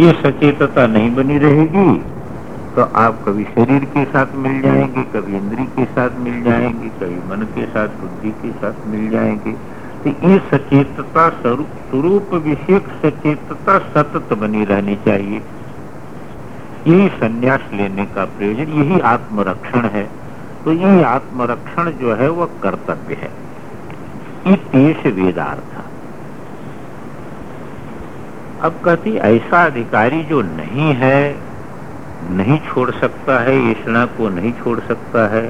ये सचेतता नहीं बनी रहेगी तो आप कभी शरीर के साथ मिल जाएँगे, कभी इंद्री के साथ मिल जाएँगे, कभी मन के साथ, बुद्धि के साथ मिल जाएँगे। तो ये सचेतता स्वरूप विषयक सचेतता सतत बनी रहनी चाहिए। यही संन्यास लेने का प्रयोजन, यही आत्मरक्षण है। तो यही आत्मरक्षण जो है वह कर्तव्य है। इस वेदार्थ। अब कहती, ऐसा अधिकारी जो नहीं है, नहीं छोड़ सकता है ईष्णा को नहीं छोड़ सकता है।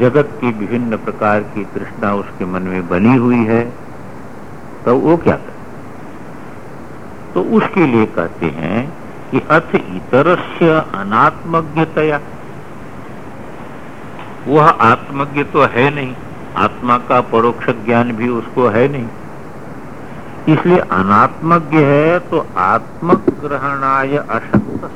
जगत की विभिन्न प्रकार की तृष्णा उसके मन में बनी हुई है तो वो क्या करे? तो उसके लिए कहते हैं कि अथ इतरस्य अनात्मज्ञतया। वह आत्मज्ञ तो है नहीं, आत्मा का परोक्ष ज्ञान भी उसको है नहीं। इसलिए अनात्मज्ञ है तो आत्म आत्मग्रहणाय अशक्त।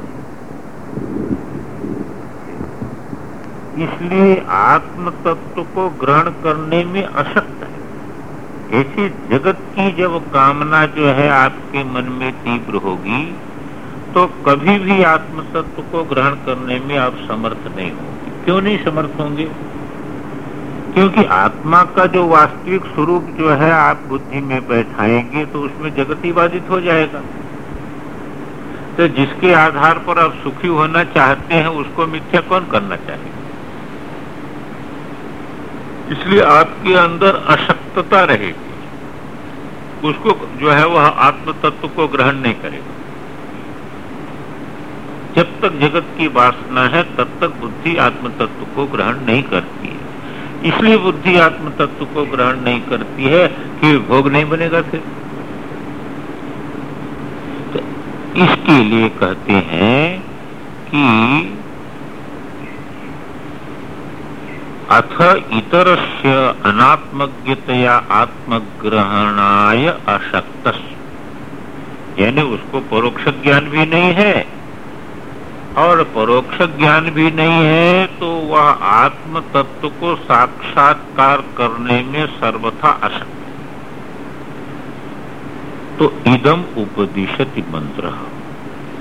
इसलिए आत्म तत्व को ग्रहण करने में अशक्त है। ऐसी जगत की जब कामना जो है आपके मन में तीव्र होगी तो कभी भी आत्म तत्व को ग्रहण करने में आप समर्थ नहीं होंगे। क्यों नहीं समर्थ होंगे? क्योंकि आत्मा का जो वास्तविक स्वरूप जो है, आप बुद्धि में बैठाएँगे तो उसमें जगत ही बाधित हो जाएगा। तो जिसके आधार पर आप सुखी होना चाहते हैं, उसको मिथ्या कौन करना चाहेगा? इसलिए आपके अंदर अशक्तता रहेगी। उसको जो है, वह आत्म तत्व को ग्रहण नहीं करेगा। जब तक जगत की वासना है, तब तक बुद्धि आत्म तत्व को ग्रहण नहीं करती। इसलिए बुद्धि आत्म तत्व को ग्रहण नहीं करती है कि भोग नहीं बनेगा फिर। तो इसके लिए कहते हैं कि अथ इतरस्य अनात्मज्ञतया आत्मग्रहणाय अशक्त यानी उसको परोक्ष ज्ञान भी नहीं है और परोक्ष ज्ञान भी नहीं है तो वह आत्म तत्व को साक्षात्कार करने में सर्वथा अशक्त तो इदम उपदिशति मंत्र।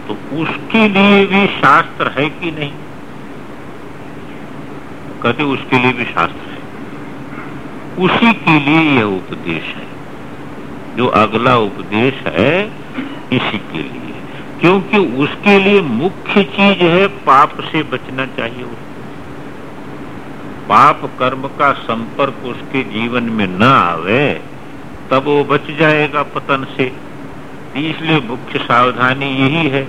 तो उसके लिए भी शास्त्र है कि नहीं? कहते उसके लिए भी शास्त्र है। उसी के लिए यह उपदेश है। जो अगला उपदेश है, इसी के लिए। क्योंकि उसके लिए मुख्य चीज़ है पाप से बचना चाहिए उसको। पाप कर्म का संपर्क उसके जीवन में न आवे, तब वो बच जाएगा पतन से। इसलिए मुख्य सावधानी यही है।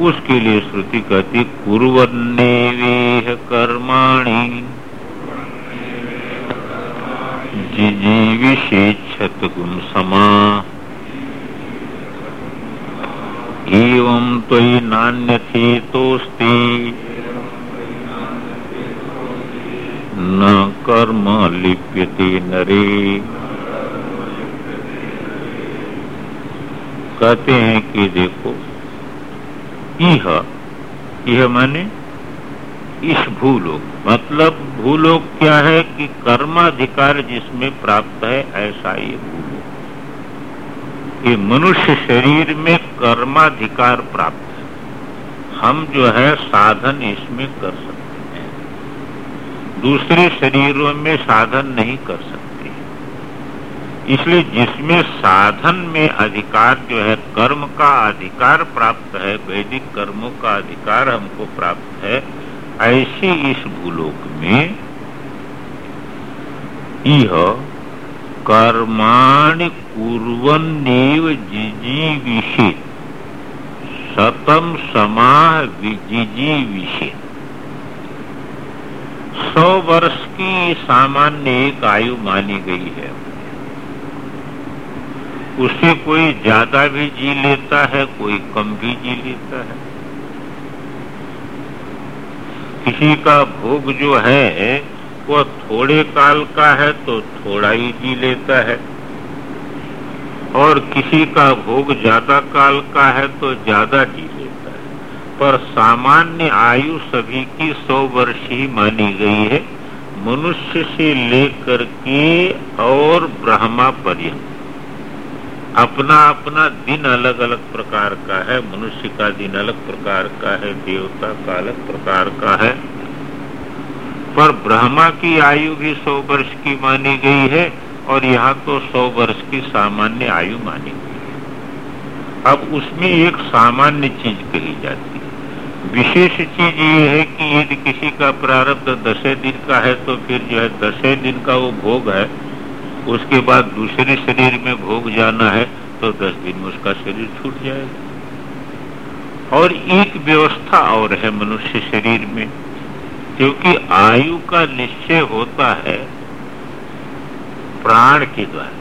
उसके लिए श्रुति कहती कुरन्ने वेह कर्माणी। जिजीविषेक्षत गुण समा। एवं त्वयि नान्यथेतोऽस्ति। न कर्म लिप्यते नरे। कहते हैं कि देखो यह यह माने इस भूलोक। मतलब भूलोक क्या है कि कर्माधिकार जिसमें प्राप्त है, ऐसा ये भूलोक कि मनुष्य शरीर में कर्माधिकार प्राप्त है। हम जो है साधन इसमें कर सकते हैं। दूसरे शरीरों में साधन नहीं कर सकते। इसलिए जिसमें साधन में अधिकार जो है, कर्म का अधिकार प्राप्त है, वैदिक कर्मों का अधिकार हमको प्राप्त है, ऐसे इस भूलोक में यह कर्माणि कुर्वन्नेव जिजीविषे। शतम समाह जिजीविषे सौ वर्ष की सामान्य एक आयु मानी गई है। उसे कोई ज़्यादा भी जी लेता है, कोई कम भी जी लेता है। किसी का भोग जो है वो थोड़े काल का है तो थोड़ा ही जी लेता है। और किसी का भोग ज़्यादा काल का है तो ज़्यादा जी लेता है। पर सामान्य आयु सभी की सौ वर्ष ही मानी गई है। मनुष्य से लेकर के और ब्रह्मा पर्यंत। अपना अपना दिन अलग अलग प्रकार का है। मनुष्य का दिन अलग प्रकार का है। देवता का अलग प्रकार का है। पर ब्रह्मा की आयु भी सौ वर्ष की मानी गई है और यहाँ तो सौ वर्ष की सामान्य आयु मानी गई है। अब उसमें एक सामान्य चीज़ कही जाती है। विशेष चीज़ ये है कि यदि किसी का प्रारब्ध दसे दिन का है तो फिर जो है दसे दिन का वो भोग है, उसके बाद दूसरे शरीर में भोग जाना है तो दस दिन में उसका शरीर छूट जाएगा। और एक व्यवस्था और है मनुष्य शरीर में। क्योंकि आयु का निश्चय होता है प्राण के द्वारा।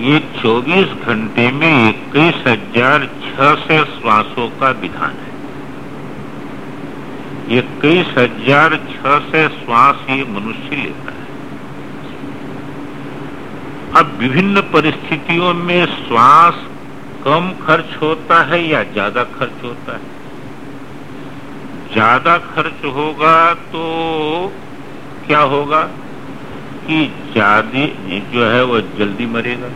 ये 24 घंटे में इक्कीस हज़ार छह सौ श्वासों का विधान है। इक्कीस हज़ार छह सौ श्वास ये मनुष्य लेता है। अब विभिन्न परिस्थितियों में श्वास कम खर्च होता है या ज़्यादा खर्च होता है? ज़्यादा खर्च होगा तो क्या होगा कि ज़्यादा जो है वह जल्दी मरेगा?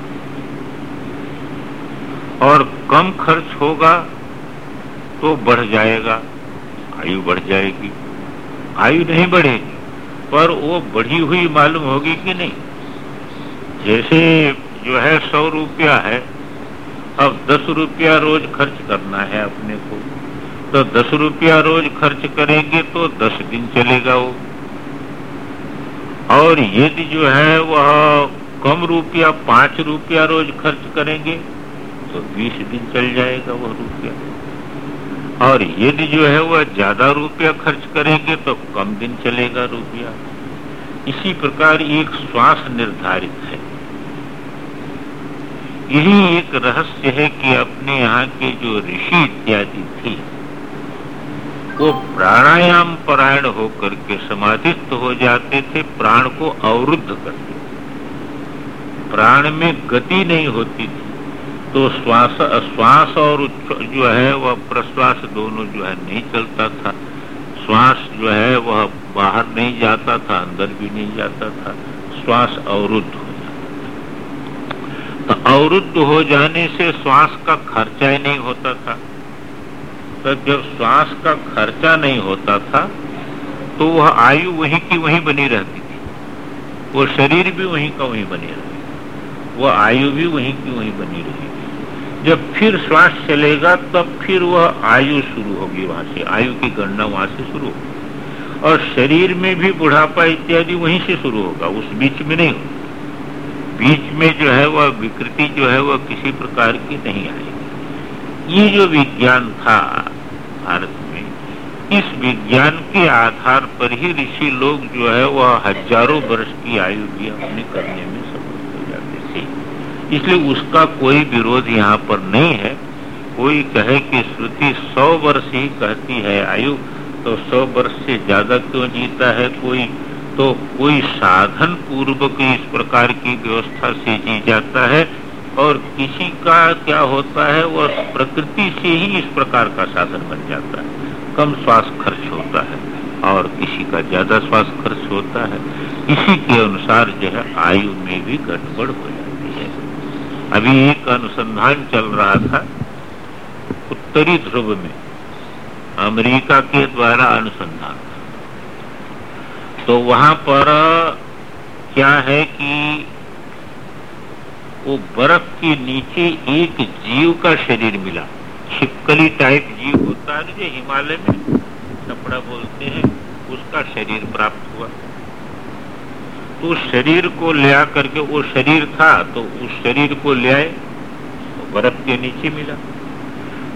और कम खर्च होगा तो बढ़ जाएगा, आयु बढ़ जाएगी। आयु नहीं बढ़ेगी, पर वो बढ़ी हुई मालूम होगी कि नहीं? जैसे जो है सौ रुपया है, अब दस रुपया रोज खर्च करना है अपने को। तो दस रुपया रोज खर्च करेंगे तो दस दिन चलेगा वो। और यदि जो है वह कम रुपया, पाँच रुपया रोज खर्च करेंगे तो बीस दिन चल जाएगा वह रुपया। और यदि जो है वह ज़्यादा रुपया खर्च करेंगे तो कम दिन चलेगा रुपया। इसी प्रकार एक श्वास निर्धारित है। यही एक रहस्य है कि अपने यहाँ के जो ऋषि इत्यादि थे वो प्राणायाम परायण होकर के समाधिस्थ हो जाते थे, प्राण को अवरुद्ध करते प्राण में गति नहीं होती थी तो श्वास श्वास और जो है, वह प्रश्वास दोनों जो है नहीं चलता था। श्वास जो है, वह बाहर नहीं जाता था, अंदर भी नहीं जाता था। श्वास अवरुद्ध हो जाता था। तो अवरुद्ध हो जाने से श्वास का खर्चा ही नहीं होता था। तो जब श्वास का खर्चा नहीं होता था तो वह आयु वहीं की वहीं बनी रहती थी। वो शरीर भी वहीं का वहीं बने रहे वह आयु भी वहीं की वहीं बनी रहेगी जब फिर श्वास चलेगा, तब फिर वह आयु शुरू होगी वहाँ से। आयु की गणना वहाँ से शुरू होगी। और शरीर में भी बुढ़ापा इत्यादि वहीं से शुरू होगा, उस बीच में नहीं बीच में जो है वह विकृति जो है वह किसी प्रकार की नहीं आएगी। ये जो विज्ञान था भारत में, इस विज्ञान के आधार पर ही ऋषि लोग जो है, वह हज़ारों वर्ष की आयु भी अपने करने में सफल हो जाते थे। इसलिए उसका कोई विरोध यहाँ पर नहीं है। कोई कहे कि श्रुति सौ वर्ष ही कहती है आयु तो सौ वर्ष से ज़्यादा क्यों जीता है कोई? तो कोई साधन पूर्वक इस प्रकार की व्यवस्था से जी जाता है और किसी का क्या होता है वह प्रकृति से ही इस प्रकार का साधन बन जाता है। कम श्वास खर्च होता है और किसी का ज़्यादा श्वास खर्च होता है। इसी के अनुसार जो है, आयु में भी गड़बड़ हो जाती है। अभी एक अनुसंधान चल रहा था उत्तरी ध्रुव में, अमेरिका के द्वारा अनुसंधान। तो वहाँ पर क्या है कि वो बर्फ़ के नीचे एक जीव का शरीर मिला। छिपकली टाइप जीव होता है जो हिमालय में? कपड़ा बोलते हैं, उसका शरीर प्राप्त हुआ। तो शरीर को ले करके वो शरीर था तो उस शरीर को ले आए तो बर्फ़ के नीचे मिला।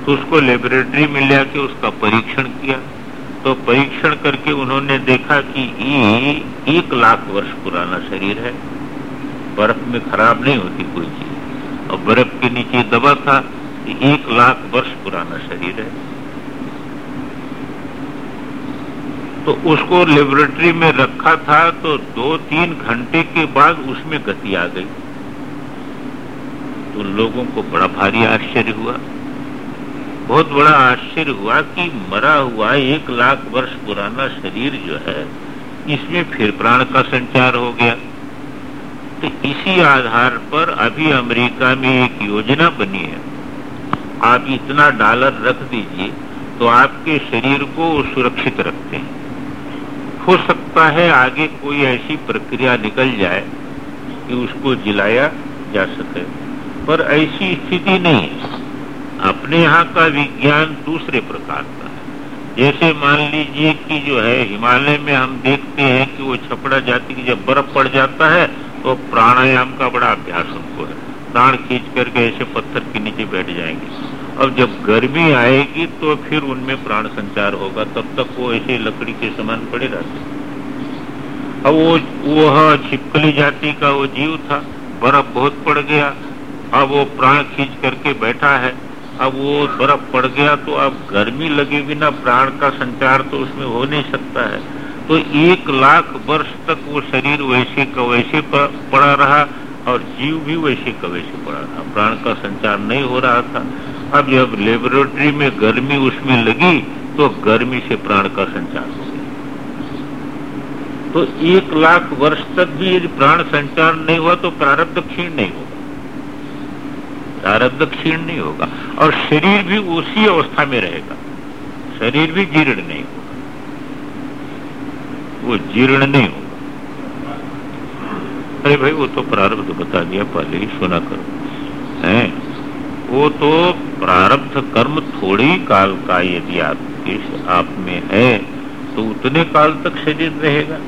तो उसको लेबोरेटरी में ले आके उसका परीक्षण किया। तो परीक्षण करके उन्होंने देखा कि ये एक लाख वर्ष पुराना शरीर है। बर्फ़ में खराब नहीं होती कोई चीज़। और बर्फ़ के नीचे दबा था कि एक लाख वर्ष पुराना शरीर है। तो उसको लेबोरेटरी में रखा था तो दो तीन घंटे के बाद उसमें गति आ गई। तो लोगों को बड़ा भारी आश्चर्य हुआ। बहुत बड़ा आश्चर्य हुआ कि मरा हुआ एक लाख वर्ष पुराना शरीर जो है, इसमें फिर प्राण का संचार हो गया। तो इसी आधार पर अभी अमेरिका में एक योजना बनी है। आप इतना डॉलर रख दीजिए तो आपके शरीर को सुरक्षित रखते हैं। हो सकता है आगे कोई ऐसी प्रक्रिया निकल जाए कि उसको जिलाया जा सके, पर ऐसी स्थिति नहीं है। अपने यहाँ का विज्ञान दूसरे प्रकार का है। जैसे मान लीजिए कि जो है, हिमालय में हम देखते हैं कि वो छपड़ा जाति की जब बर्फ़ पड़ जाता है तो प्राणायाम का बड़ा अभ्यास उनको है। प्राण खींच करके ऐसे पत्थर के नीचे बैठ जाएँगे। अब जब गर्मी आएगी तो फिर उनमें प्राण संचार होगा, तब तक वो ऐसे लकड़ी के समान पड़े रहते अब वो, वह छिपकली जाति का वो जीव था, बर्फ़ बहुत पड़ गया, अब वो प्राण खींच करके बैठा है, अब वो बर्फ़ पड़ गया तो अब गर्मी लगे बिना प्राण का संचार तो उसमें हो नहीं सकता है। तो एक लाख वर्ष तक वो शरीर वैसे का वैसे पड़ा रहा और जीव भी वैसे का वैसे पड़ा रहा। प्राण का संचार नहीं हो रहा था। अब जब लेबोरेटरी में गर्मी उसमें लगी तो गर्मी से प्राण का संचार हो गया। तो एक लाख वर्ष तक भी यदि प्राण संचार नहीं हुआ तो प्रारब्ध क्षीण नहीं होगा। प्रारब्ध क्षीण नहीं होगा। और शरीर भी उसी अवस्था में रहेगा। शरीर भी जीर्ण नहीं वो जीर्ण नहीं होगा। अरे भाई, वो तो प्रारब्ध बता दिया, पहले ही सुना करो। है? वो तो प्रारब्ध कर्म थोड़ी काल का यदि आपके आप में है तो उतने काल तक शरीर रहेगा।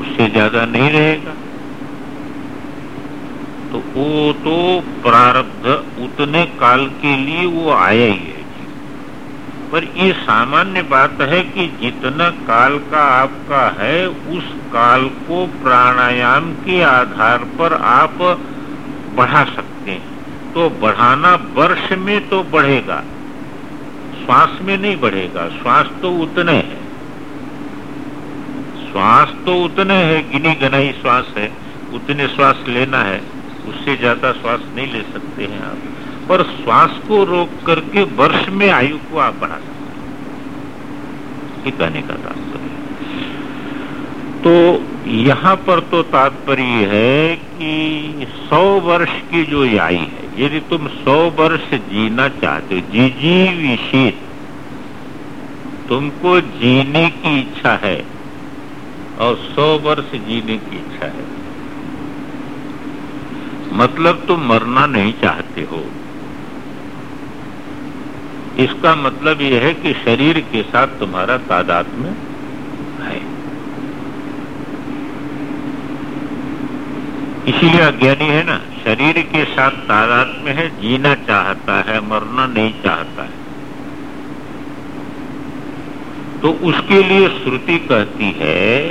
उससे ज़्यादा नहीं रहेगा। तो वो तो प्रारब्ध उतने काल के लिए वो आया ही है। पर ये सामान्य बात है कि जितना काल का आपका है, उस काल को प्राणायाम के आधार पर आप बढ़ा सकते हैं। तो बढ़ाना वर्ष में तो बढ़ेगा, श्वास में नहीं बढ़ेगा, श्वास तो उतने है। श्वास तो उतने है, गिनी गनाई श्वास है, उतने श्वास लेना है, उससे ज़्यादा श्वास नहीं ले सकते हैं आप। पर श्वास को रोक करके वर्ष में आयु को आप बढ़ा सकते ये कहने का तात्पर्य तो यहाँ पर तो तात्पर्य है कि सौ वर्ष की जो आयु है, यदि तुम सौ वर्ष जीना चाहते हो जी जी विशेष तुमको जीने की इच्छा है और सौ वर्ष जीने की इच्छा है। मतलब तुम मरना नहीं चाहते हो। इसका मतलब यह है कि शरीर के साथ तुम्हारा तादाद में है। इसीलिए अज्ञानी है ना, शरीर के साथ तादाद में है, जीना चाहता है, मरना नहीं चाहता है। तो उसके लिए श्रुति कहती है,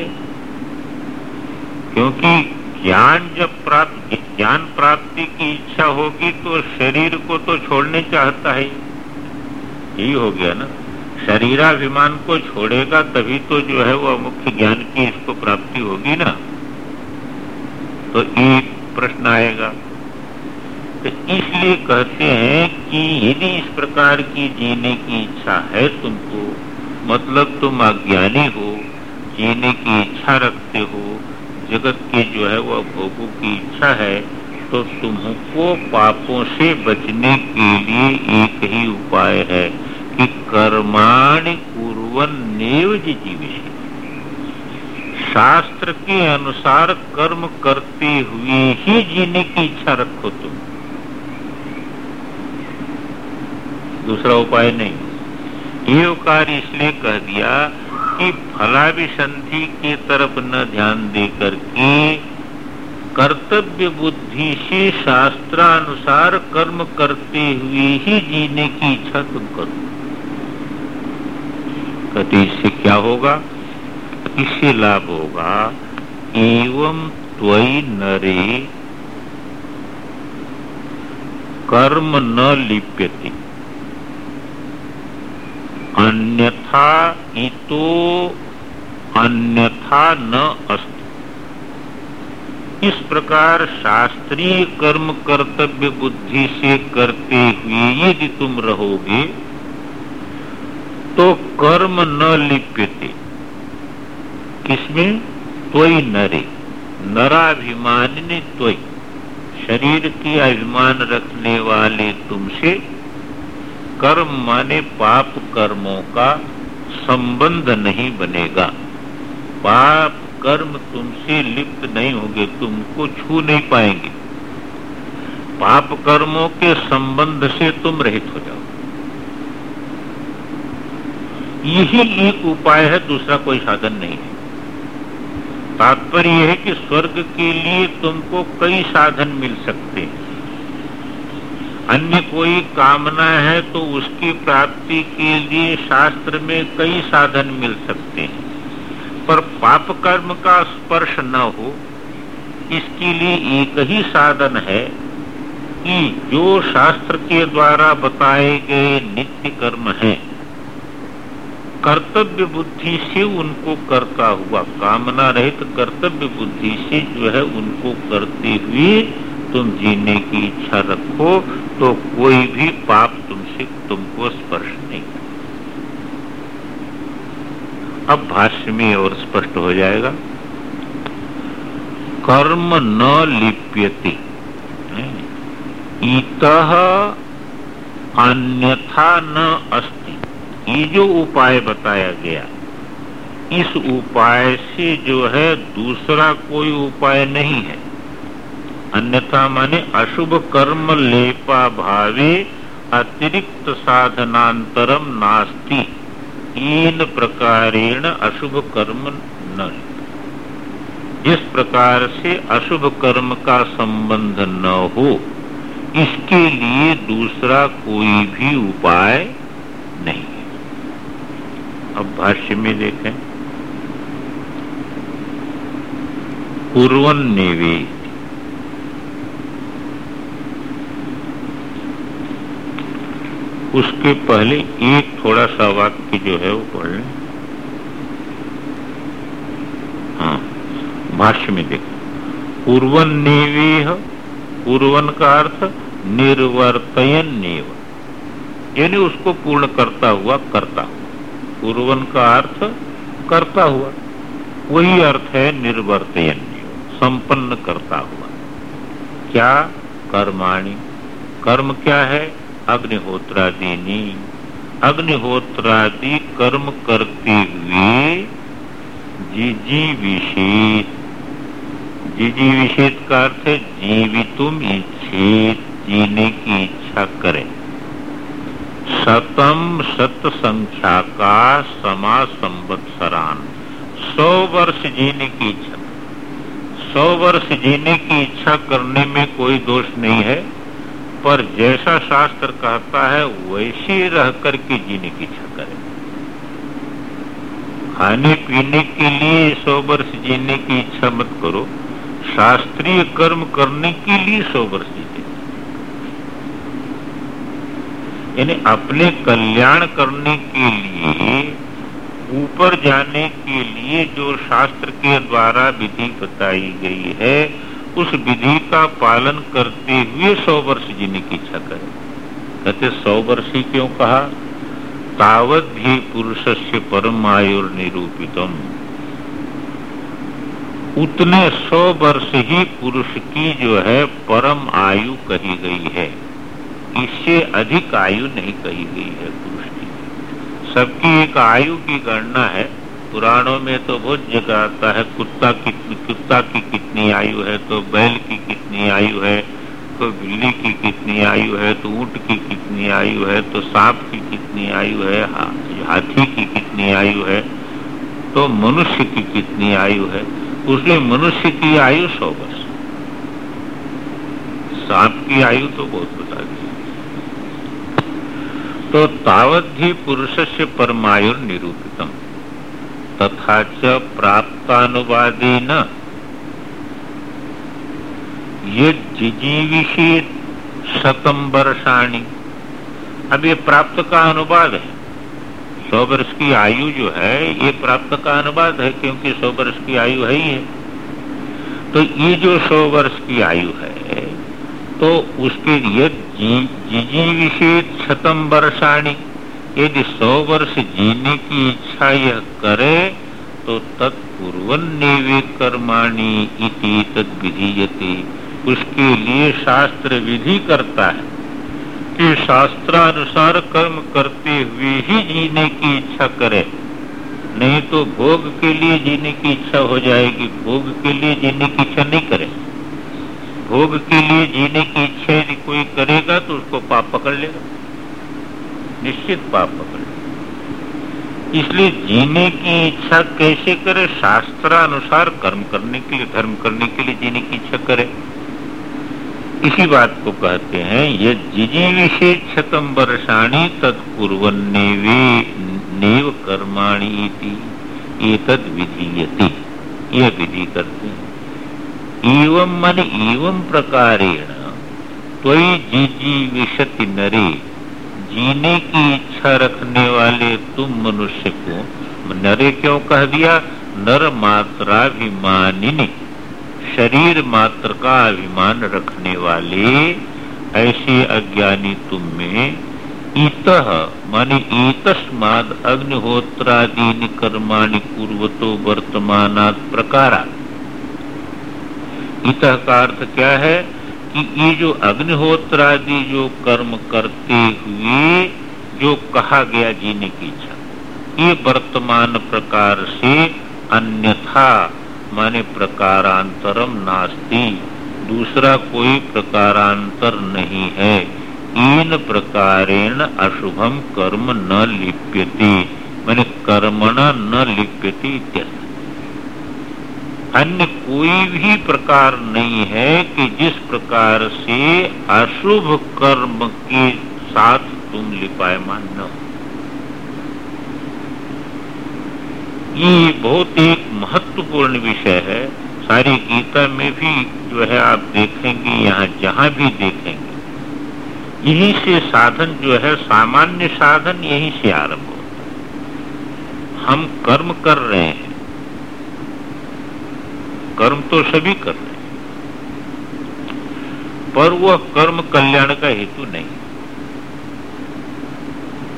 क्योंकि ज्ञान जब प्राप्त, ज्ञान प्राप्ति की इच्छा होगी तो शरीर को तो छोड़ने चाहता है। यही हो गया ना। शरीराभिमान को छोड़ेगा तभी तो जो है वो मुख्य ज्ञान की इसको प्राप्ति होगी ना। तो एक प्रश्न आएगा। तो इसलिए कहते हैं कि यदि इस प्रकार की जीने की इच्छा है तुमको मतलब तुम अज्ञानी हो, जीने की इच्छा रखते हो, जगत के जो है वह भोगों की इच्छा है तो तुमको पापों से बचने के लिए एक ही उपाय है कि कर्माणि पूर्वन नेव जीवे शास्त्र के अनुसार कर्म करते हुए ही जीने की इच्छा रखो तुम। दूसरा उपाय नहीं। ये कार्य इसलिए कह दिया कि फलाभिसंधि की तरफ़ न ध्यान दे करके कर्तव्य बुद्धि से शास्त्रानुसार कर्म करते हुए ही जीने की इच्छा तुम करो। कहते, इससे क्या होगा? इससे लाभ होगा? एवं त्वई नरे। कर्म न लिप्यते। अन्यथा इतो अन्यथा न अस्त। इस प्रकार शास्त्रीय कर्म कर्तव्य बुद्धि से करते हुए यदि तुम रहोगे तो कर्म न लिप्यते। किसमें? त्वई नरे। नराभिमानिनी त्वई शरीर की अभिमान रखने वाले तुमसे कर्म माने पाप कर्मों का संबंध नहीं बनेगा। पाप कर्म तुमसे लिप्त नहीं होंगे, तुमको छू नहीं पाएँगे। पाप कर्मों के संबंध से तुम रहित हो जाओ। यही एक उपाय है, दूसरा कोई साधन नहीं है। तात्पर्य यह है कि स्वर्ग के लिए तुमको कई साधन मिल सकते हैं। अन्य कोई कामना है तो उसकी प्राप्ति के लिए शास्त्र में कई साधन मिल सकते हैं। पर पाप कर्म का स्पर्श न हो, इसके लिए एक ही साधन है कि जो शास्त्र के द्वारा बताए गए नित्य कर्म हैं। कर्तव्य बुद्धि से उनको करता हुआ, कामना रहित कर्तव्य बुद्धि से जो है उनको करते हुए तुम जीने की इच्छा रखो तो कोई भी पाप तुमसे, तुमको स्पर्श नहीं अब भाष्य में और स्पष्ट हो जाएगा। कर्म न लिप्यते। इत अन्यथा न अस्ति। ये जो उपाय बताया गया, इस उपाय से जो है दूसरा कोई उपाय नहीं है। अन्यथा माने अशुभ कर्म लेपा भावे अतिरिक्त साधनांतरम नास्ति। इन प्रकारेण अशुभ कर्म न। जिस प्रकार से अशुभ कर्म का संबंध न हो, इसके लिए दूसरा कोई भी उपाय नहीं अब भाष्य में देखें। पूर्वन निवेश उसके पहले एक थोड़ा सा वाक्य जो है वो पढ़ लें। हाँ भाष्य में देखो। पूर्वन नेवेह पूर्वन का अर्थ निर्वर्तयन नेव। यानी उसको पूर्ण करता हुआ करता हुआ। पूर्वन का अर्थ करता हुआ। वही अर्थ है निर्वर्तयन संपन्न करता हुआ। क्या? कर्माणी। कर्म क्या है? अग्निहोत्रादि अग्निहोत्रादि कर्म करते हुए जिजी विषेद जिजी विषेद का अर्थ है जीवितुम इच्छेद जीने की इच्छा करें। शतम शत संख्या का समा संवत्सरान सौ वर्ष जीने की इच्छा। सौ वर्ष जीने की इच्छा करने में कोई दोष नहीं है। पर जैसा शास्त्र कहता है, वैसे रह करके जीने की इच्छा करें। खाने पीने के लिए सौ वर्ष जीने की इच्छा मत करो। शास्त्रीय कर्म करने के लिए सौ वर्ष जीते। यानी अपने कल्याण करने के लिए, ऊपर जाने के लिए जो शास्त्र के द्वारा विधि बताई गई है उस विधि का पालन करते हुए सौ वर्ष जीने की इच्छा करें। कहते, सौ वर्ष ही क्यों कहा? तावत भी पुरुष से परम निरूपितम। उतने सौ वर्ष ही पुरुष की जो है परम आयु कही गई है। इससे अधिक आयु नहीं कही गई है पुरुष की। सबकी एक आयु की गणना है। पुराणों में तो बहुत जगह आता है, कुत्ता कितनी कुत्ता की कितनी आयु है तो बैल की कितनी आयु है तो बिल्ली की कितनी आयु है तो ऊँट की कितनी आयु है तो सांप की कितनी आयु है हाथी की कितनी आयु है तो मनुष्य की कितनी आयु है, उसमें मनुष्य की आयु सौ वर्ष। सांप की आयु तो बहुत बता दी तो तावत ही पुरुष से परमायु निरूपितम तथा च प्राप्तानुवादी न ये जिजीविषेत शतम वर्षाणी। अब ये प्राप्त का अनुवाद है। सौ वर्ष की आयु जो है, ये प्राप्त का अनुवाद है, क्योंकि सौ वर्ष की आयु है ही है। तो ये जो सौ वर्ष की आयु है तो उसके लिए जिजी विषेत शतम वर्षाणी। यदि सौ वर्ष जीने की इच्छा यह करे तो तत्पूर्वन कर्माणी इति तद उसके लिए शास्त्र विधि करता है। कि शास्त्रानुसार कर्म करते हुए ही जीने की इच्छा करे। नहीं तो भोग के लिए जीने की इच्छा हो जाएगी। भोग के लिए जीने की इच्छा नहीं करे। भोग के लिए जीने की इच्छा यदि कोई करेगा तो उसको पाप पकड़ लेगा। निश्चित पाप पकड़। इसलिए जीने की इच्छा कैसे करे? शास्त्रानुसार कर्म करने के लिए, धर्म करने के लिए जीने की इच्छा करे। इसी बात को कहते हैं ये जिजी विशेष छतम वर्षाणी तत्पूर्वन्ने नेव कर्माणी ये तद विधीयते। यह विधि करते हैं। एवं मन एवं प्रकारेण त्वयि जिजी विशति नरे जीने की इच्छा रखने वाले तुम मनुष्य को नरे क्यों कह दिया? नर मात्राभिमानिनी शरीर मात्र का अभिमान रखने वाले ऐसे अज्ञानी तुम में इत, माने ईतस्माद अग्निहोत्रादीन कर्माणि पूर्वतो वर्तमान प्रकारा इत का अर्थ क्या है? कि ये जो अग्निहोत्रादि जो कर्म करते हुए जो कहा गया जीने की इच्छा, ये वर्तमान प्रकार से अन्यथा, माने प्रकारांतरम नास्ती। दूसरा कोई प्रकारांतर नहीं है। इन प्रकारेण अशुभम कर्म न लिप्यति, माने कर्मणा न लिप्यति अन्य कोई भी प्रकार नहीं है कि जिस प्रकार से अशुभ कर्म के साथ तुम लिपायमान न हो। ये बहुत एक महत्वपूर्ण विषय है। सारी गीता में भी जो है आप देखेंगे, यहाँ जहाँ भी देखेंगे। यहीं से साधन जो है, सामान्य साधन यहीं से आरंभ होता है। हम कर्म कर रहे हैं। कर्म तो सभी कर रहे पर वह कर्म कल्याण का हेतु नहीं।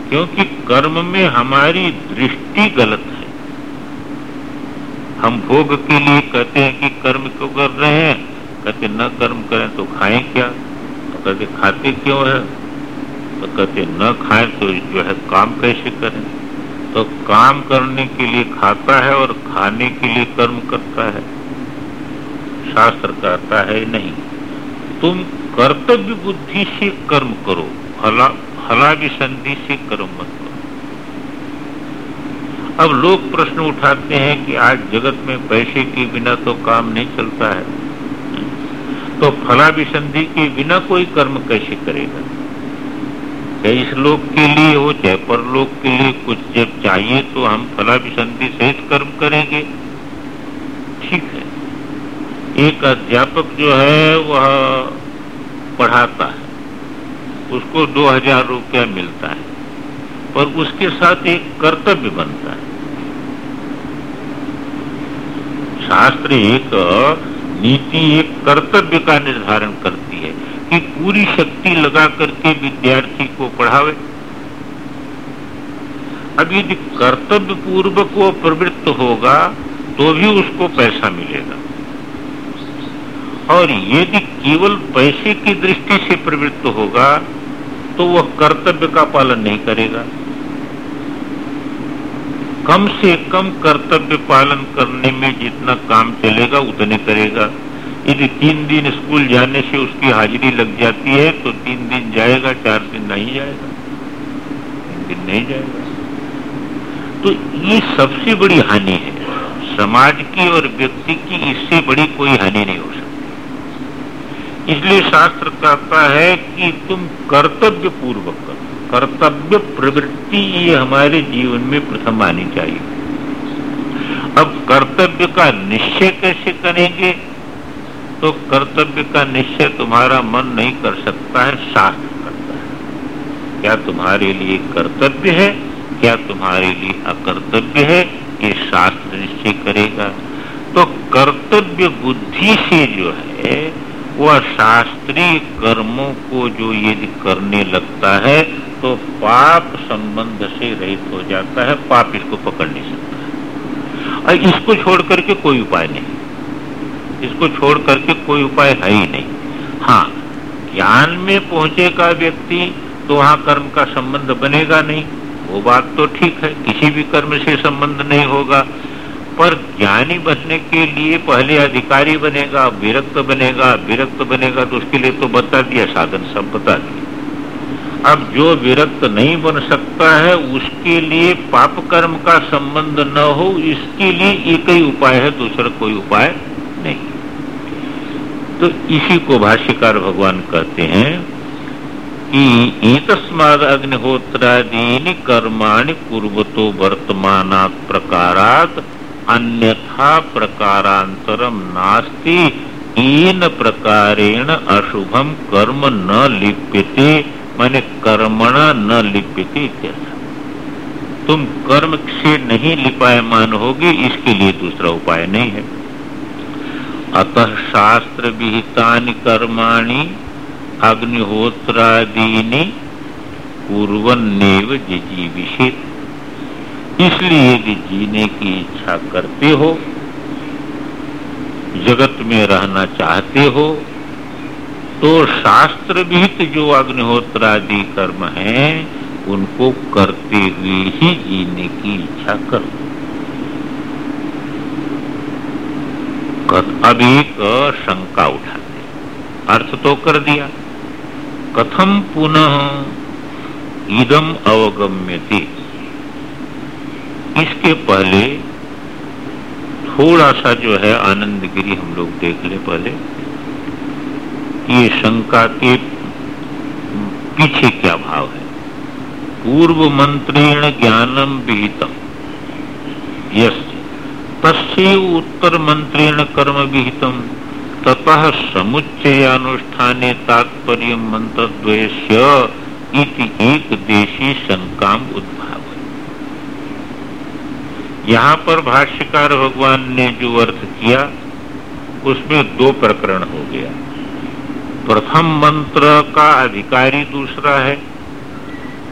क्योंकि कर्म में हमारी दृष्टि गलत है। हम भोग के लिए कहते हैं कि कर्म क्यों कर रहे हैं? कहते, न कर्म करें तो खाएँ क्या? तो कहते, खाते क्यों है? तो कहते, न खाएँ तो जो है काम कैसे करें? तो काम करने के लिए खाता है और खाने के लिए कर्म करता है। शास्त्र कहता है नहीं। तुम कर्तव्य बुद्धि से कर्म करो, फला फला संधि से कर्म मत करो। अब लोग प्रश्न उठाते हैं कि आज जगत में पैसे के बिना तो काम नहीं चलता है। तो फला विसंधि के बिना कोई कर्म कैसे करेगा? चाहे इस लोक के लिए हो, चाहे पर लोक के लिए कुछ जब चाहिए तो हम फला विसंधि सहित कर्म करेंगे? एक अध्यापक जो है, वह पढ़ाता है। उसको दो हज़ार रुपया मिलता है। पर उसके साथ एक कर्तव्य बनता है। शास्त्र एक, नीति एक कर्तव्य का निर्धारण करती है कि पूरी शक्ति लगा करके विद्यार्थी को पढ़ावे। अब यदि कर्तव्य पूर्वक वो प्रवृत्त होगा तो भी उसको पैसा मिलेगा। और यदि केवल पैसे की दृष्टि से प्रवृत्त होगा तो वह कर्तव्य का पालन नहीं करेगा। कम से कम कर्तव्य पालन करने में जितना काम चलेगा, उतने करेगा। यदि तीन दिन स्कूल जाने से उसकी हाजिरी लग जाती है तो तीन दिन जाएगा, चार दिन नहीं जाएगा। तीन दिन नहीं जाएगा। तो ये सबसे बड़ी हानि है। समाज की और व्यक्ति की इससे बड़ी कोई हानि नहीं हो सकती। इसलिए शास्त्र कहता है कि तुम कर्तव्य पूर्वक करो। कर्तव्य प्रवृत्ति ये हमारे जीवन में प्रथम आनी चाहिए। अब कर्तव्य का निश्चय कैसे करेंगे? तो कर्तव्य का निश्चय तुम्हारा मन नहीं कर सकता है, शास्त्र करता है। क्या तुम्हारे लिए कर्तव्य है? क्या तुम्हारे लिए अकर्तव्य है? ये शास्त्र निश्चय करेगा। तो कर्तव्य बुद्धि से जो है वह शास्त्रीय कर्मों को जो यदि करने लगता है तो पाप संबंध से रहित हो जाता है, पाप इसको पकड़ नहीं सकता। और इसको छोड़ करके कोई उपाय नहीं। इसको छोड़ करके कोई उपाय है ही नहीं। हाँ ज्ञान में पहुंचेगा व्यक्ति तो वहाँ कर्म का संबंध बनेगा नहीं। वो बात तो ठीक है, किसी भी कर्म से संबंध नहीं होगा। पर ज्ञानी बनने के लिए पहले अधिकारी बनेगा, विरक्त बनेगा विरक्त बनेगा तो उसके लिए तो बता दिया, साधन सब बता दिया। अब जो विरक्त नहीं बन सकता है, उसके लिए पाप कर्म का संबंध न हो, इसके लिए एक ही उपाय है, दूसरा कोई उपाय नहीं। तो इसी को भाष्यकार भगवान कहते हैं कि तस्माद अग्निहोत्रादीन कर्माणि पूर्वतो वर्तमान प्रकारात अन्यथा प्रकारांतरम नास्ति इन प्रकारेण अशुभम कर्म न लिप्यते, माने कर्मणा न लिप्यते तुम कर्म से नहीं लिपायमान होगी, इसके लिए दूसरा उपाय नहीं है। अतः शास्त्र विहिता कर्माणि, अग्निहोत्रादीनि पूर्वन्नेव जिजीविषित इसलिए यदि जीने की इच्छा करते हो, जगत में रहना चाहते हो तो शास्त्र विहित जो अग्निहोत्र आदि कर्म है, उनको करते हुए ही जीने की इच्छा करो अब एक शंका उठाते अर्थ तो कर दिया। कथम पुनः इदम अवगम्य थी इसके पहले थोड़ा सा जो है आनंद गिरी हम लोग देख ले पहले ये शंका के पीछे क्या भाव है। पूर्व मंत्रेण ज्ञानम विहितम। यश तस्व उत्तर मंत्रेण कर्म विहितम। ततः समुच्चयानुष्ठाने तात्पर्य मंत्र एक देशी शंका उद्भाव। यहाँ पर भाष्यकार भगवान ने जो अर्थ किया, उसमें दो प्रकरण हो गया। प्रथम मंत्र का अधिकारी दूसरा है।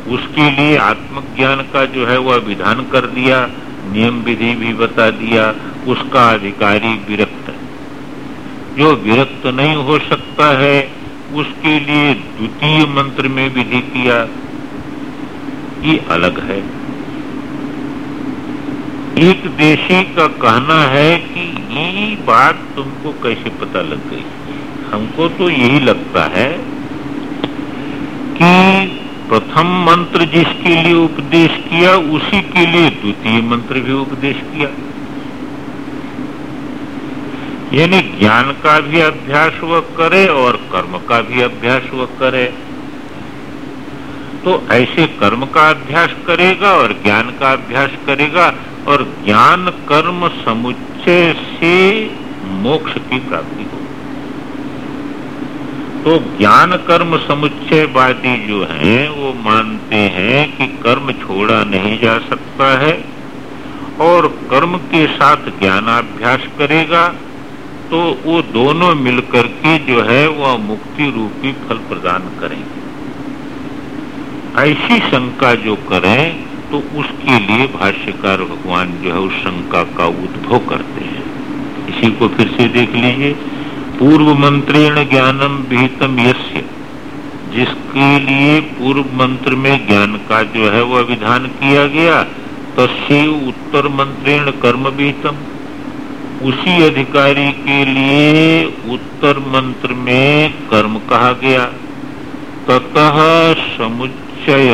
उसके लिए आत्मज्ञान का जो है वह विधान कर दिया, नियम विधि भी बता दिया, उसका अधिकारी विरक्त। जो विरक्त नहीं हो सकता है, उसके लिए द्वितीय मंत्र में विधि किया। ये अलग है। एक देशी का कहना है कि ये बात तुमको कैसे पता लग गई? हमको तो यही लगता है कि प्रथम मंत्र जिसके लिए उपदेश किया, उसी के लिए द्वितीय मंत्र भी उपदेश किया। यानी ज्ञान का भी अभ्यास वह करे और कर्म का भी अभ्यास वह करे। तो ऐसे कर्म का अभ्यास करेगा और ज्ञान का अभ्यास करेगा और ज्ञान कर्म समुच्चय से मोक्ष की प्राप्ति हो। तो ज्ञान कर्म समुच्चयवादी जो हैं, वो मानते हैं कि कर्म छोड़ा नहीं जा सकता है और कर्म के साथ ज्ञानाभ्यास करेगा तो वो दोनों मिलकर के जो है, वह मुक्ति रूपी फल प्रदान करेंगे। ऐसी शंका जो करें तो उसके लिए भाष्यकार भगवान जो है उस शंका का उद्भव करते हैं। इसी को फिर से देख लीजिए। पूर्व मंत्रेण ज्ञानम विहितम यस्य। जिसके लिए पूर्व मंत्र में ज्ञान का जो है वह विधान किया गया तस्व उत्तर मंत्रेण कर्म विहितम उसी अधिकारी के लिए उत्तर मंत्र में कर्म कहा गया। ततः समुच्चय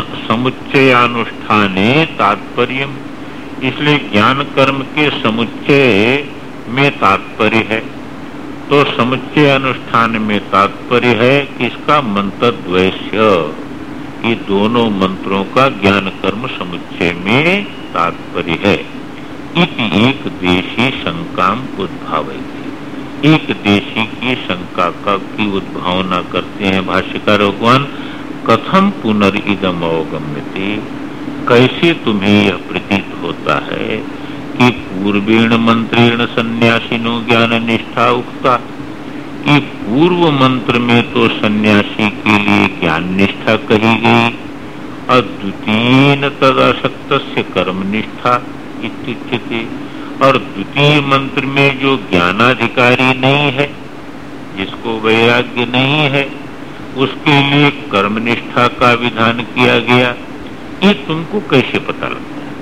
समुच्चयानुष्ठाने तात्पर्य। इसलिए ज्ञान कर्म के समुच्चय में तात्पर्य है। तो समुच्चय अनुष्ठान में तात्पर्य है किसका? मंत्र द्वैश्य ये दोनों मंत्रों का ज्ञान कर्म समुच्चय में तात्पर्य है। इति एक देशी शंका उद्भाव एक देशी की शंका का की उद्भावना करते हैं भाष्यकार भगवान। कथम पुनर्दम अवगम्यते कैसे तुम्हें यह प्रतीत होता है कि पूर्वेण मंत्रेण सन्यासिनो ज्ञान निष्ठा उक्ता? कि पूर्व मंत्र में तो सन्यासी के लिए ज्ञान निष्ठा कही गई अद्वितीय तदाशक्त कर्म निष्ठा इत्युच्यते, और द्वितीय मंत्र में जो ज्ञानाधिकारी नहीं है, जिसको वैराग्य नहीं है उसके लिए कर्मनिष्ठा का विधान किया गया। ये तुमको कैसे पता लगता है?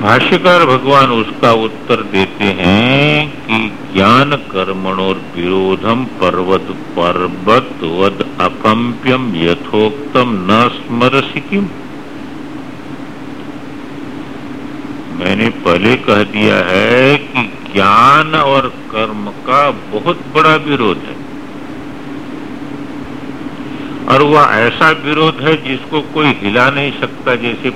भाष्यकार भगवान उसका उत्तर देते हैं कि ज्ञान कर्मण और विरोधम पर्वत पर्वत वद अकम्प्यम यथोक्तम न स्मरसी किम। मैंने पहले कह दिया है कि ज्ञान और कर्म का बहुत बड़ा विरोध है। और वह ऐसा विरोध है जिसको कोई हिला नहीं सकता, जैसे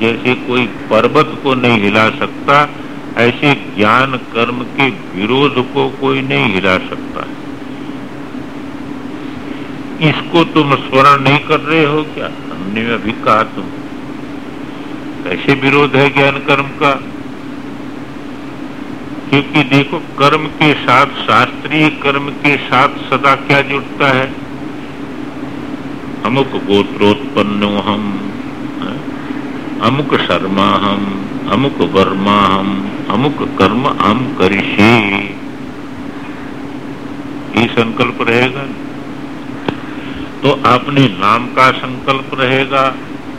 जैसे कोई पर्वत को नहीं हिला सकता, ऐसे ज्ञान, कर्म के विरोध को कोई नहीं हिला सकता। इसको तुम स्मरण नहीं कर रहे हो क्या? हमने अभी कहा तुम। कैसे विरोध है ज्ञान, कर्म का। क्योंकि देखो, कर्म के साथ शास्त्रीय कर्म के साथ सदा क्या जुड़ता है? अमुक गोत्रोत्पन्नो हम अमुक शर्मा हम, अमुक वर्मा हम, अमुक कर्म हम करिशे ये संकल्प रहेगा? तो अपने नाम का संकल्प रहेगा,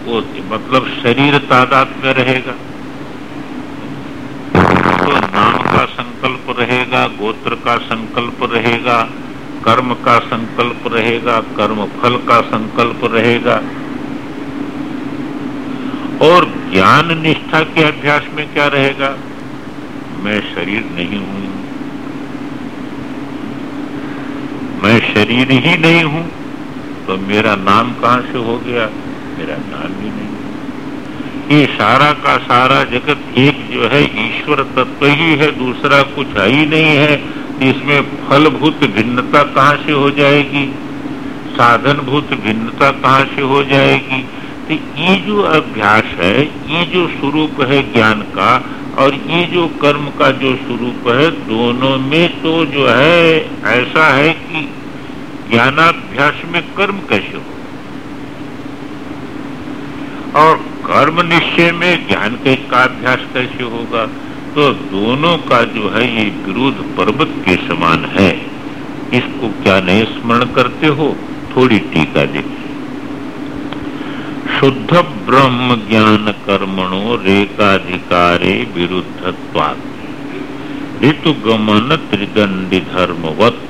वो मतलब शरीर तादाद में रहेगा तो नाम का रहेगा, गोत्र का संकल्प रहेगा, कर्म का संकल्प रहेगा कर्म फल का संकल्प रहेगा। और ज्ञान निष्ठा के अभ्यास में क्या रहेगा? मैं शरीर नहीं हूँ। मैं शरीर ही नहीं हूँ तो मेरा नाम कहाँ से हो गया? मेरा नाम ही नहीं। ये सारा का सारा जगत एक जो है ईश्वर तत्व ही है, दूसरा कुछ है ही नहीं है। इसमें फलभूत भिन्नता कहाँ से हो जाएगी? साधन भूत भिन्नता कहाँ से हो जाएगी? तो ये जो अभ्यास है, ये जो स्वरूप है ज्ञान का और ये जो कर्म का जो स्वरूप है, दोनों में तो जो है, ऐसा है कि ज्ञानाभ्यास में कर्म कैसे हो? और कर्म निश्चय में ज्ञान के का अभ्यास कैसे होगा? तो दोनों का जो है, ये विरोध पर्वत के समान है। इसको क्या नहीं स्मरण करते हो? थोड़ी टीका देखिए। शुद्ध ब्रह्म ज्ञान कर्मणो रेकाधिकारे विरुद्धत्वात् ऋतुगमन त्रिदंडी धर्मवत।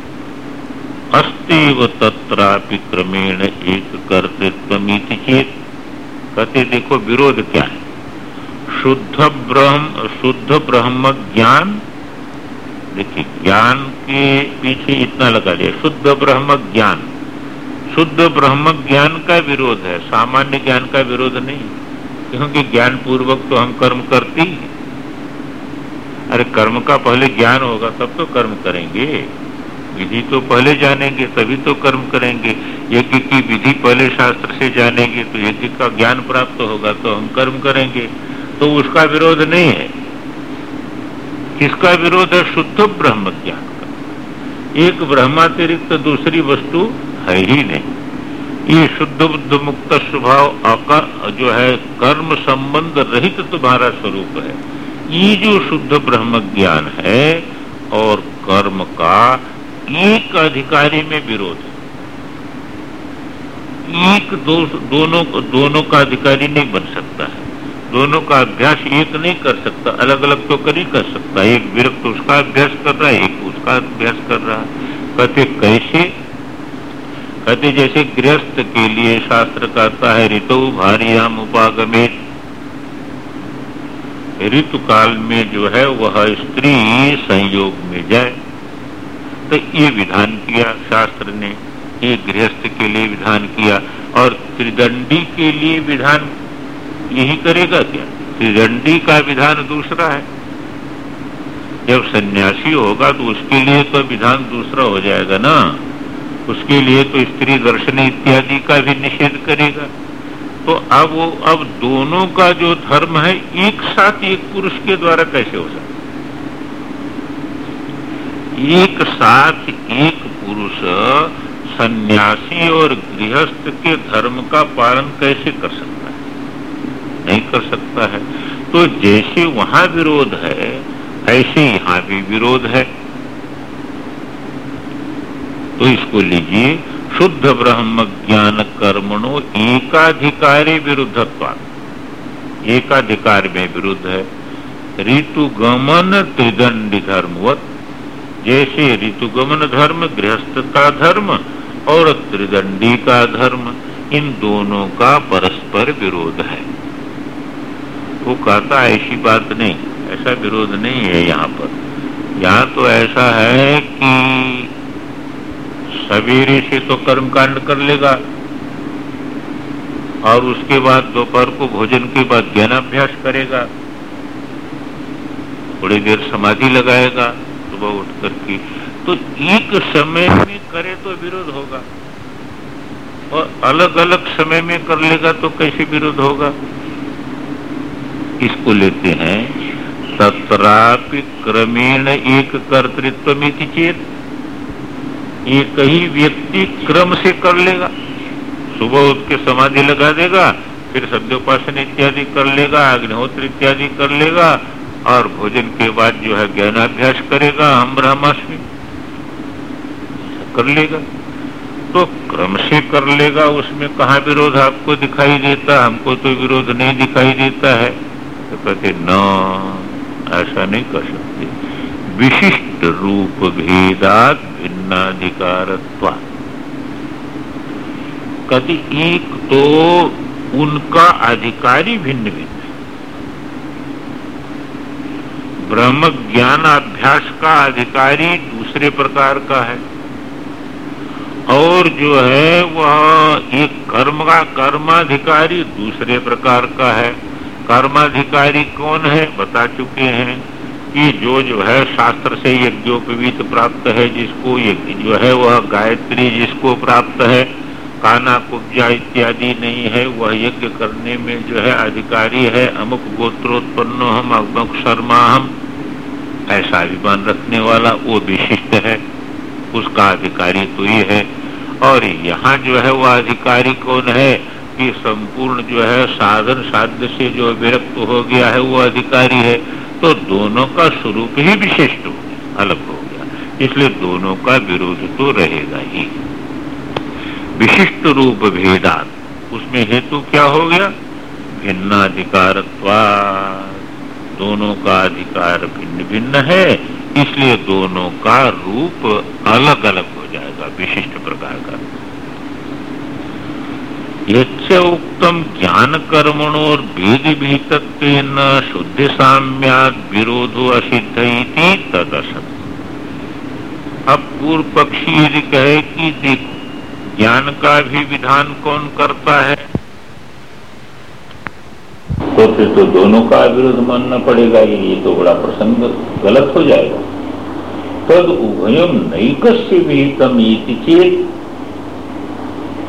अस्तिव तत्रापि क्रमेण एक कर्तृत्व चेत कहते देखो विरोध क्या है। शुद्ध ब्रह्म शुद्ध ब्रह्म ज्ञान, देखिए, ज्ञान के पीछे इतना लगा लिया शुद्ध ब्रह्म ज्ञान। शुद्ध ब्रह्म ज्ञान का विरोध है, सामान्य ज्ञान का विरोध नहीं। क्योंकि ज्ञान पूर्वक तो हम कर्म करते ही। अरे, कर्म का पहले ज्ञान होगा, तब तो कर्म करेंगे। विधि तो पहले जानेंगे, तभी तो कर्म करेंगे। यज्ञ की विधि पहले शास्त्र से जानेंगे तो यज्ञ का ज्ञान प्राप्त होगा तो हम कर्म करेंगे। तो उसका विरोध नहीं है। किसका विरोध है? शुद्ध ब्रह्म ज्ञान का। एक ब्रह्मातिरिक्त तो दूसरी वस्तु है ही नहीं। ये शुद्ध बुद्ध मुक्त स्वभाव जो है, कर्म संबंध रहित तुम्हारा स्वरूप है। ये जो शुद्ध ब्रह्म ज्ञान है और कर्म का एक अधिकारी में विरोध है। एक दो दोनों दोनों का अधिकारी नहीं बन सकता है। दोनों का अभ्यास एक नहीं कर सकता अलग अलग तो कर ही कर सकता एक विरक्त उसका अभ्यास कर रहा है, एक उसका अभ्यास कर रहा है। कहते कैसे? कहते जैसे गृहस्थ के लिए शास्त्र कहता है, ऋतु भारियाम उपागमित। ऋतु काल में जो है, वह स्त्री संयोग में जाए। तो ये विधान किया शास्त्र ने। ये गृहस्थ के लिए विधान किया और त्रिदंडी के लिए विधान यही करेगा क्या? त्रिदंडी का विधान दूसरा है। जब सन्यासी होगा तो उसके लिए तो विधान दूसरा हो जाएगा ना। उसके लिए तो स्त्री दर्शन इत्यादि का भी निषेध करेगा। तो अब वो, अब दोनों का जो धर्म है, एक साथ एक पुरुष के द्वारा कैसे हो सकता एक साथ एक पुरुष सन्यासी और गृहस्थ के धर्म का पालन कैसे कर सकता है? नहीं कर सकता है। तो जैसे वहाँ विरोध है, ऐसे यहाँ भी विरोध है। तो इसको लीजिए, शुद्ध ब्रह्म ज्ञान कर्मणो एकाधिकारी विरुद्धत्वा एकाधिकार में विरुद्ध है। ऋतु गमन त्रिदंडी धर्मवत। जैसे ऋतुगमन धर्म, गृहस्थ का धर्म और त्रिदंडी का धर्म, इन दोनों का परस्पर विरोध है। वो कहता, ऐसी बात नहीं, ऐसा विरोध नहीं है यहाँ पर। यहाँ तो ऐसा है कि सवेरे से तो कर्म कांड कर लेगा, और उसके बाद दोपहर को भोजन के बाद ज्ञानाभ्यास करेगा, थोड़ी देर समाधि लगाएगा, सुबह उठ करके तो एक समय में करे तो विरोध होगा। और अलग अलग समय में कर लेगा तो कैसे विरोध होगा? इसको लेते हैं, तत्रापि क्रमेण एक कर्तृत्व चेत। एक ही व्यक्ति क्रम से कर लेगा। सुबह उठ के समाधि लगा देगा, फिर सद्योपासन इत्यादि कर लेगा, अग्निहोत्र इत्यादि कर लेगा, और भोजन के बाद जो है ज्ञानाभ्यास करेगा, हम ब्रह्माष्टमी। कर लेगा। तो क्रम से कर लेगा, उसमें कहा विरोध आपको दिखाई देता? हमको तो विरोध नहीं दिखाई देता है। तो कहते, न, ऐसा नहीं कर सकते। विशिष्ट रूप भेदात भिन्नाधिकार कति एक तो उनका अधिकारी भिन्न भिन्न ब्रह्म ज्ञान अभ्यास का अधिकारी दूसरे प्रकार का है। और जो है, वह एक कर्म का कर्माधिकारी दूसरे प्रकार का है। कर्माधिकारी कौन है, बता चुके हैं कि जो जो है, शास्त्र से यज्ञोपवीत प्राप्त है, जिसको यज्ञ जो है, वह गायत्री जिसको प्राप्त है, काना कुब्जा इत्यादि नहीं है, वह यज्ञ करने में जो है, अधिकारी है। अमुक गोत्रोत्पन्नो हम अमुक शर्मा हम ऐसा अभिमान रखने वाला वो विशिष्ट है। उसका अधिकारी तो ही है। और यहाँ जो है वह अधिकारी कौन है कि संपूर्ण जो है साधन साध्य से जो विरक्त हो गया है वो अधिकारी है। तो दोनों का स्वरूप ही विशिष्ट हो गया, अलग हो गया। इसलिए दोनों का विरोध तो रहेगा ही। विशिष्ट रूप भेदात उसमें हेतु क्या हो गया? भिन्नाधिकारत्वा दोनों का अधिकार भिन्न भिन्न है इसलिए दोनों का रूप अलग अलग हो जाएगा, विशिष्ट प्रकार का। उत्तम ज्ञान कर्मण और वेद भीत शुद्ध साम्याद विरोधो असिद्ध तदसत। अब पूर्व पक्षी यदि कहे कि देखो, ज्ञान का भी विधान कौन करता है? तो फिर तो दोनों का विरोध मानना पड़ेगा, ये तो बड़ा प्रसंग गलत हो जाएगा। तद उभयम नैकस्य विहितम चेत।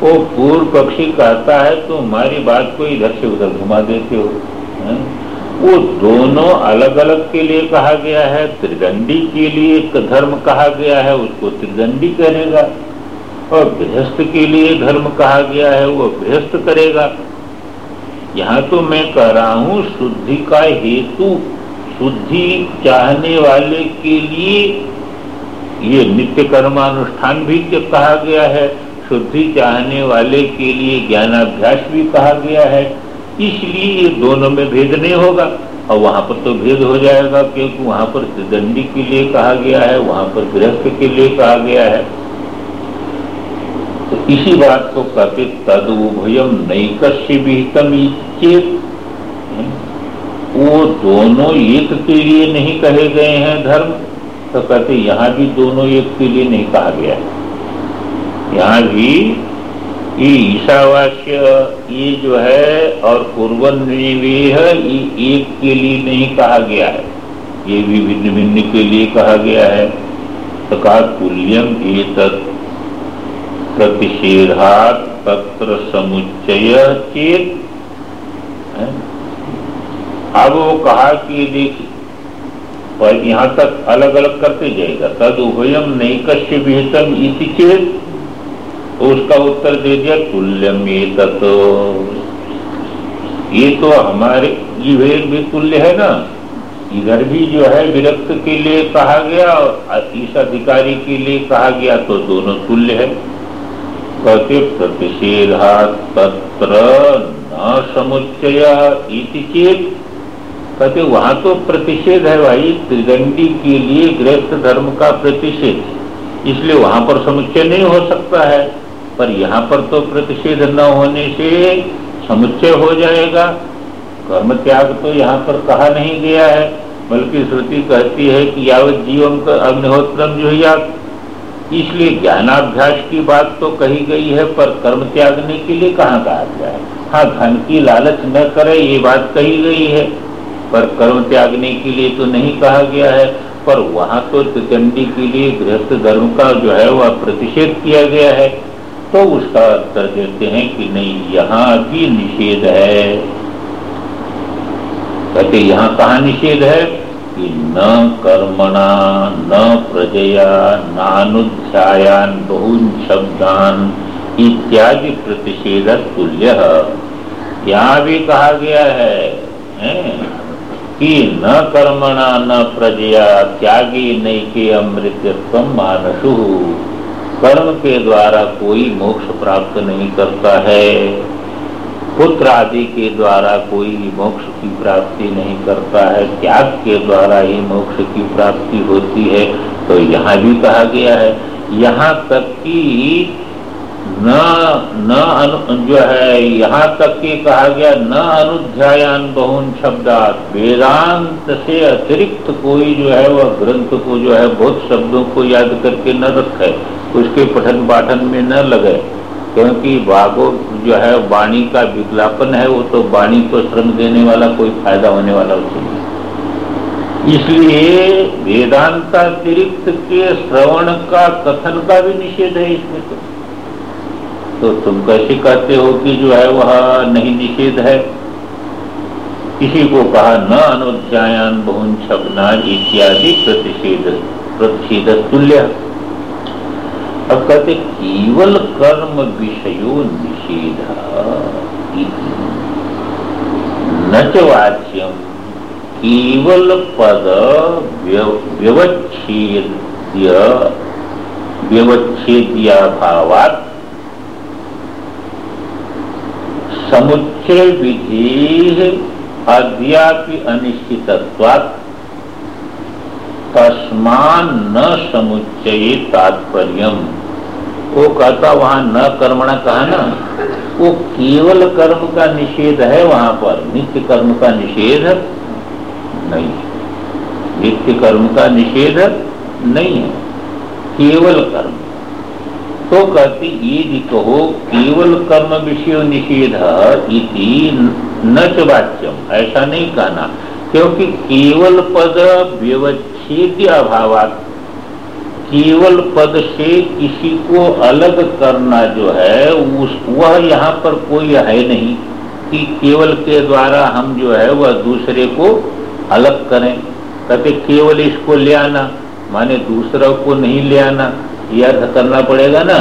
वो पूर्व पक्षी कहता है तो हमारी बात को इधर से उधर घुमा देते हो? वो दोनों अलग अलग के लिए कहा गया है, त्रिदंडी के लिए एक धर्म कहा गया है, उसको त्रिदंडी करेगा। और गृहस्थ के लिए धर्म कहा गया है, वो गृहस्थ करेगा। यहाँ तो मैं कह रहा हूँ, शुद्धि का हेतु, शुद्धि चाहने वाले के लिए ये नित्य कर्मानुष्ठान भी कहा गया है, शुद्धि चाहने वाले के लिए ज्ञानाभ्यास भी कहा गया है। इसलिए ये दोनों में भेद नहीं होगा। और वहाँ पर तो भेद हो जाएगा, क्योंकि वहाँ पर त्रिदंडी के लिए कहा गया है, वहाँ पर गृहस्थ के लिए कहा गया है। तो इसी बात को कहते तद उभयम नैकस्य विहितम चेत वो दोनों एक के लिए नहीं कहे गए हैं धर्म तो कहते यहाँ भी दोनों एक के लिए नहीं कहा गया है। यहाँ भी ये ईशावास्य, ये जो है, और पूर्वन है ये एक के लिए नहीं कहा गया है। ये भी भिन्न भिन्न के लिए कहा गया है। तो कहा तुल्यम एक प्रतिषेधात तत्र समुच्चय चेत अब वो कहा कि देख, पर यहाँ तक अलग अलग करते जाएगा। तद उभयम नहीं कश्य विहितम इति चेत तो उसका उत्तर दे दिया तुल्यम ये ये तो हमारे जीवेर भी तुल्य है ना? इधर भी जो है विरक्त के लिए कहा गया और इस अधिकारी के लिए कहा गया तो दोनों तुल्य है। कहते प्रतिषेधा तत्र न समुच्चय चेत कहते वहाँ तो प्रतिषेध है भाई, त्रिदंडी के लिए गृहस्थ धर्म का प्रतिषेध। इसलिए वहाँ पर समुच्चय नहीं हो सकता है। पर यहाँ पर तो प्रतिषेध न होने से समुच्चय हो जाएगा। कर्म त्याग तो यहाँ पर कहा नहीं गया है, बल्कि श्रुति कहती है कि यावत जीवन का अग्निहोत्रम जो है इसलिए ज्ञानाभ्यास की बात तो कही गई है, पर कर्म त्यागने के लिए कहाँ कहा गया है हाँ धन की लालच न करे, ये बात कही गई है। पर कर्म त्यागने के लिए तो नहीं कहा गया है, पर वहाँ तो त्रिचंडी के लिए गृहस्थ धर्म का जो है वह प्रतिषेध किया गया है। तो उसका उत्तर देते हैं कि नहीं, यहाँ भी निषेध है। कहते यहाँ कहा निषेध है? कि न कर्मणा न प्रजया नानुध्यायान बहुन शब्दान इत्यादि प्रतिषेध तुल्य। यहाँ भी कहा गया है, है? कि न कर्मणा न प्रजया त्यागी नहीं के अमृतत्व मानसु। कर्म के द्वारा कोई मोक्ष प्राप्त नहीं करता है। पुत्र आदि के द्वारा कोई मोक्ष की प्राप्ति नहीं करता है, त्याग के द्वारा ही मोक्ष की प्राप्ति होती है। तो यहाँ भी कहा गया है, यहाँ तक कि न न जो है, यहाँ तक कि कहा गया, न अनुध्यायान बहुन शब्दात, वेदांत से अतिरिक्त कोई जो है, वह ग्रंथ को जो है, बहुत शब्दों को याद करके न रखे, उसके पठन पाठन में न लगे क्योंकि बागो जो है, वाणी का विज्ञापन है, वो तो वाणी को श्रम देने वाला कोई फ़ायदा होने वाला उसे नहीं इसलिए वेदांतातिरिक्त के श्रवण का कथन का भी निषेध है इसमें तो। तो तुम कैसे कहते हो कि जो है, वह नहीं निषेध है? किसी को कहा, न अनुध्यायान बहुन छपना इत्यादि प्रतिषेध प्रतिषेध तुल्य अब कहते केवल कर्म विषयो निषेध। न वाच्यम। केवल पद व्यवच्छेद व्यवच्छेद्याभावात समुच्चय विधि अद्यापि अनिश्चितत्वात् तस्मान न समुच्चय तात्पर्य वो कहता, वहाँ न कर्मणा कहा ना? वो केवल कर्म का निषेध है वहाँ पर। नित्य कर्म का निषेध नहीं नित्य कर्म का निषेध नहीं है। केवल कर्म। तो कहती ये कहो, केवल कर्म विषय निषेध इति न वाच्यम। ऐसा नहीं कहना। क्योंकि केवल पद व्यवच्छेद छेद्य अभाव केवल पद से किसी को अलग करना जो है, उस, वह यहाँ पर कोई है नहीं कि केवल के द्वारा हम जो है, वह दूसरे को अलग करें। कहते केवल इसको ले आना, माने दूसरा को नहीं ले आना यह करना पड़ेगा ना?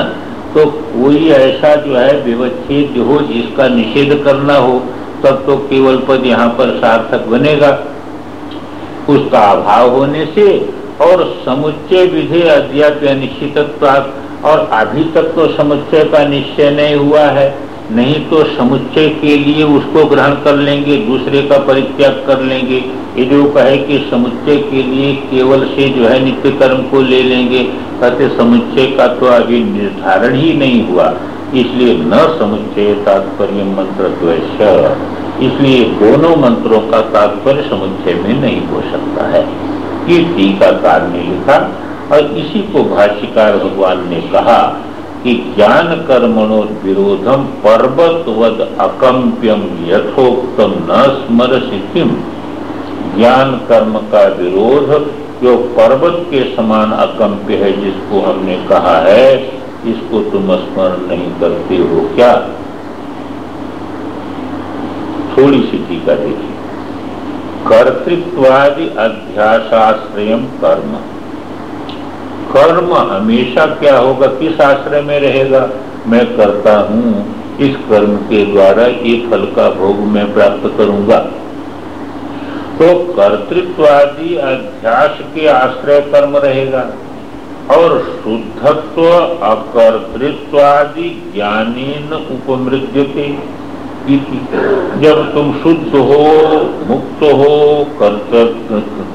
तो कोई ऐसा जो है विवच्छेद हो, जिसका निषेध करना हो, तब तो केवल पद यहाँ पर सार्थक बनेगा। उसका अभाव होने से और समुच्चय विधि अद्याप अनिश्चित और अभी तक तो समुच्चय का निश्चय नहीं हुआ है। नहीं तो समुच्चय के लिए उसको ग्रहण कर लेंगे, दूसरे का परित्याग कर लेंगे। ये जो कहे कि समुच्चय के लिए केवल से जो है नित्य कर्म को ले लेंगे, कहते समुच्चय का तो अभी निर्धारण ही नहीं हुआ। इसलिए न समुच्चय तात्पर्य मंत्र इसलिए दोनों मंत्रों का तात्पर्य समुच्चय में नहीं हो सकता है। ये टीकाकार ने लिखा और इसी को भाष्यकार भगवान ने कहा कि ज्ञान कर्मणो विरोधम पर्वतवद अकम्प्यम यथोक्तम न स्मर सिद्धिम ज्ञान कर्म का विरोध जो पर्वत के समान अकम्प्य है जिसको हमने कहा है, इसको तुम स्मरण नहीं करते हो क्या? थोड़ी सी टीका देखिए। कर्तृत्वादि अध्यासाश्रय कर्म। कर्म हमेशा क्या होगा, किस आश्रय में रहेगा? मैं करता हूँ, इस कर्म के द्वारा ये फल का भोग मैं प्राप्त करूँगा। तो कर्तृत्वादि अध्यास के आश्रय कर्म रहेगा, और शुद्धत्व अकर्तृत्वादि ज्ञानी उपमृद्यते जब तुम शुद्ध हो, मुक्त हो,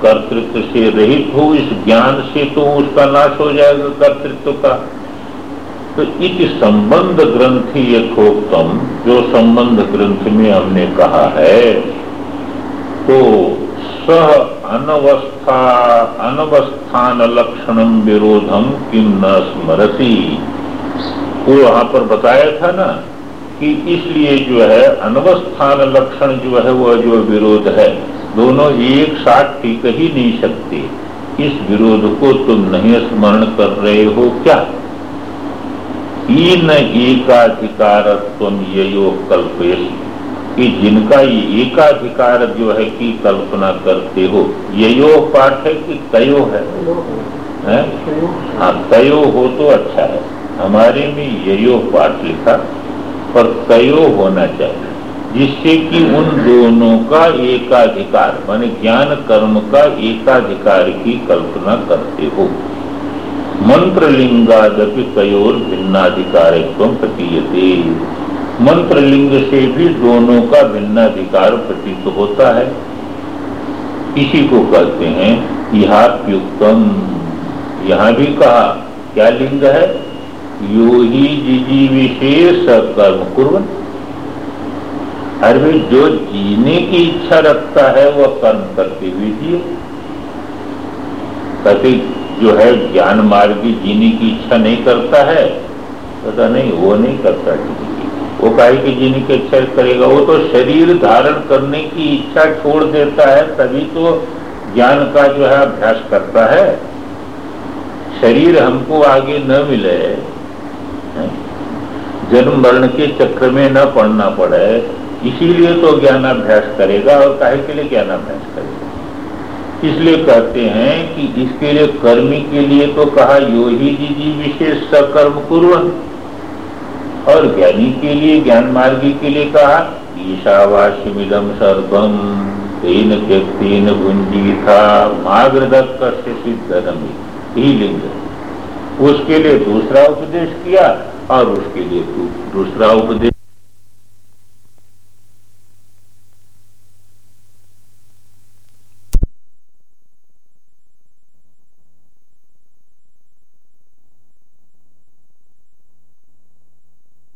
कर्तृत्व से रहित हो, इस ज्ञान से तो उसका नाश हो जाएगा कर्तृत्व का। तो इस संबंध ग्रंथ यथोक्तम, जो संबंध ग्रंथ में हमने कहा है तो सह अनवस्था अनवस्थान लक्षणम विरोधम किम न स्मरती। वो वहाँ पर बताया था ना कि इसलिए जो है अनवस्थान लक्षण जो है वह जो विरोध है। दोनों एक साथ टिक ही नहीं सकते। इस विरोध को तुम नहीं स्मरण कर रहे हो क्या? इन एकाधिकार तुम ये कल्पेश कि जिनका ये एकाधिकार जो है की कल्पना करते हो ये योग पाठ है कि तयो है, है? तयो हो तो अच्छा है। हमारे में ये योग पाठ लिखा पर तयो होना चाहिए, जिससे कि उन दोनों का एकाधिकार, मान ज्ञान कर्म का एकाधिकार की कल्पना करते हो। मंत्र लिंगादपि तयोर भिन्नाधिकार प्रतीयते। मंत्र लिंग से भी दोनों का भिन्नाधिकार प्रतीत होता है। इसी को कहते हैं युक्तम यहाँ भी कहा, क्या लिंग है? यो ही जिजी विशेष कर्म कुर्बन अरे जो जीने की इच्छा रखता है वह कर्म करते हुए जिए। कहते जो है ज्ञान मार्गी जीने की इच्छा नहीं करता है पता नहीं, वो नहीं करता जीने की। वो काहे की जीने की इच्छा करेगा? वो तो शरीर धारण करने की इच्छा छोड़ देता है, तभी तो ज्ञान का जो है अभ्यास करता है। शरीर हमको आगे न मिले। जन्म मरण के चक्र में न पढ़ना पड़े, इसीलिए तो ज्ञान अभ्यास करेगा और काहे के लिए ज्ञान अभ्यास करेगा? इसलिए कहते हैं कि इसके लिए कर्मी के लिए तो कहा, यो ही जी विशेष सकर्म कुरन और ज्ञानी के लिए, ज्ञान मार्गी के लिए कहा ईशावास्यमिदम सर्वम तीन तीन भुंजी था माग्रदक सिद्ध ही। लिंग उसके लिए दूसरा उपदेश किया और उसके लिए दूसरा उपदेश